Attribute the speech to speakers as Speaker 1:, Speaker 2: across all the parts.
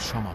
Speaker 1: Şam'a.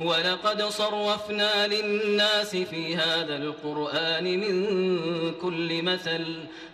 Speaker 2: ولقد صرفنا للناس في هذا القرآن من كل مثل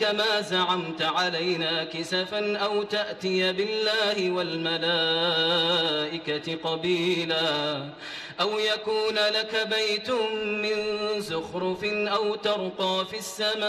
Speaker 2: كما زعمت علينا كسفا أو تأتي بالله والملائكة قبيلا أو يكون لك بيت من زخرف أو ترقى في السماء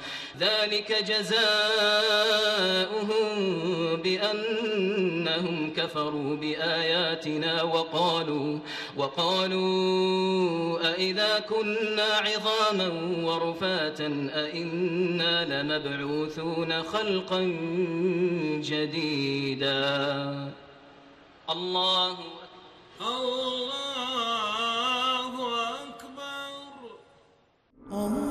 Speaker 2: ذلك جزاؤهم بأنهم كفروا بآياتنا وقالوا وقالوا أإذا كنا عظاما ورفاتا أإنا لمبعوثون خلقا جديدا. الله
Speaker 1: الله أكبر.
Speaker 3: الله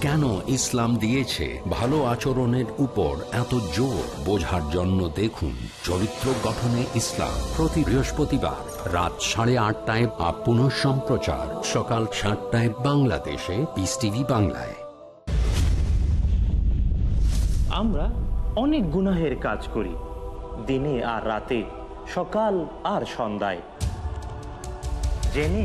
Speaker 3: কেন ইসলাম দিয়েছে? ভালো আচরণের উপর এত জোর বোঝার জন্য দেখুন চরিত্র গঠনে ইসলাম প্রতি বৃহস্পতিবার রাত সাড়ে আটটায় বা পুনঃ সম্প্রচার সকাল সাতটায় বাংলাদেশে পিস টিভি বাংলায়।
Speaker 4: আমরা অনেক গুনাহের কাজ করি, দিনে আর রাতে, সকাল আর সন্ধ্যায়। জেনে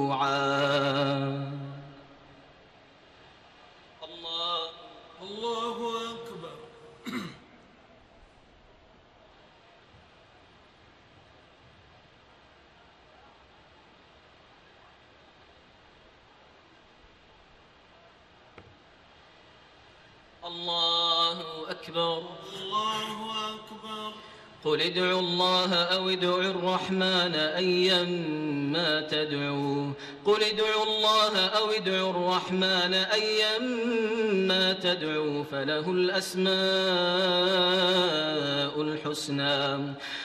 Speaker 2: الله
Speaker 5: الله أكبر.
Speaker 2: الله أكبر.
Speaker 5: الله أكبر
Speaker 2: قل ادعوا الله أو ادعوا الرحمن أيما تدعوا قل ادعوا الله أو ادعوا الرحمن أيما تدعوا فله الأسماء الحسنى.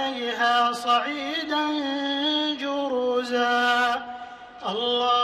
Speaker 1: عليها صعيدا جرزا. الله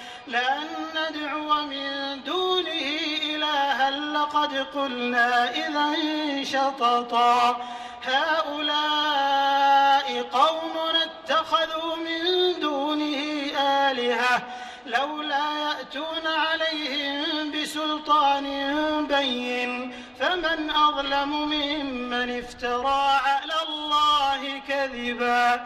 Speaker 1: لأن ندعو من دونه إلها لقد قلنا إذا شططا. هؤلاء قومنا اتخذوا من دونه آلهة لولا يأتون عليهم بسلطان بين. فمن أظلم ممن افترى على الله كذبا.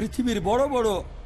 Speaker 6: পৃথিবীর বড় বড়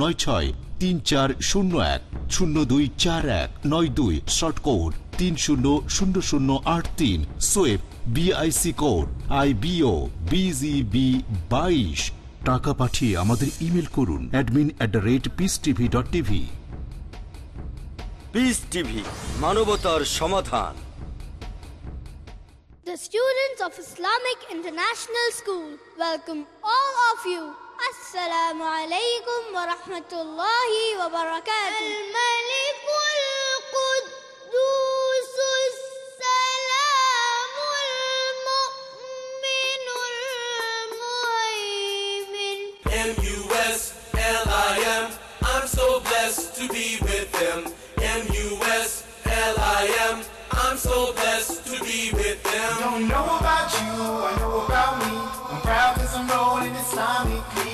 Speaker 7: নয় ছয় তিন চার শূন্য এক শূন্য দুই চার এক নয় দুই শর্ট কোড তিন শূন্য শূন্য শূন্য আট তিন সোয়েব BIC code I BO BGB বাইশ। টাকা পাঠিয়ে আমাদের ইমেল করুন admin at the rate peace TV dot TV
Speaker 6: peace TV মানবতার সমাধান।
Speaker 8: The students of Islamic International School welcome all of you. Alaikum wa rahmatullahi wa barakatuh. الملك القدوس السلام المؤمن المهيمن
Speaker 9: M-U-S-L-I-M I'm so blessed to be with them M-U-S-L-I-M I'm so blessed to be with them
Speaker 10: Don't know about you, I know about me. I'm proud cause I'm rolling Islamically.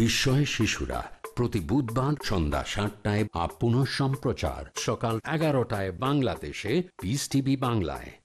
Speaker 3: বিস্ময় শিশুরা। প্রতি বুধবার সন্ধ্যা সাতটায় আপ সম্প্রচার সকাল এগারোটায় বাংলাদেশে piece TV বাংলায়।